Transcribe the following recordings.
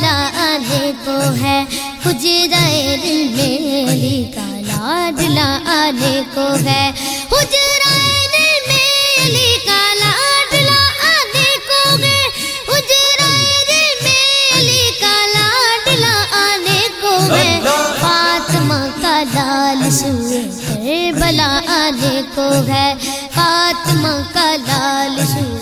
لانے کو ہے حجرائے دل میں علی کا لاڈلا آنے کو ہے حجرائے دل میں علی کا لاڈلا آنے کو ہے حجرائے دل میں علی کا لاڈلا آنے کو ہے فاطمہ کا لال سوئے کربلا آنے کو ہے فاطمہ کا لال سوئے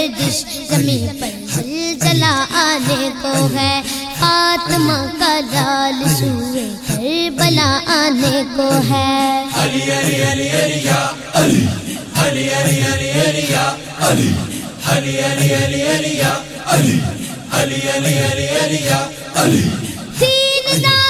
گردش زمین پر زلزلہ آنے کو ہے فاطمہ کا لال سوئے کربلا آنے کو ہے علی علی علی علی یا علی علی علی علی علی یا علی علی علی علی علی یا علی علی علی علی علی یا علی تین دائے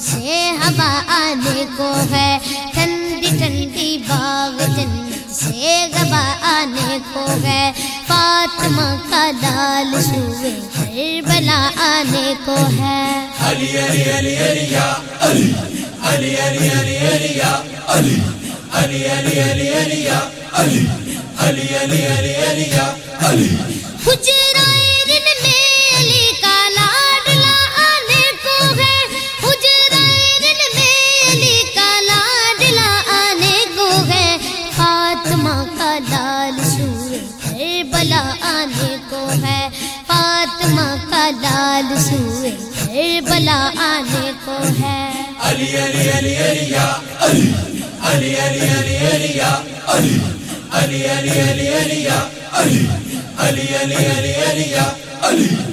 سے ہوا آنے کو ہے ٹھنڈی ٹھنڈی باغ جنت سے گوا آنے کو ہے فاطمہ کا لال سوئے کربلا آنے کو ہے علی علی علی علی علی علی علی علی علی علی علی علی علی علی علی علی علی علی علی یا علی حجرائے کا لال سوئے کربلا آنے کو ہے علی علی علی علی یا علی علی علی علی علی یا علی علی علی علی علی یا علی علی علی علی علی یا علی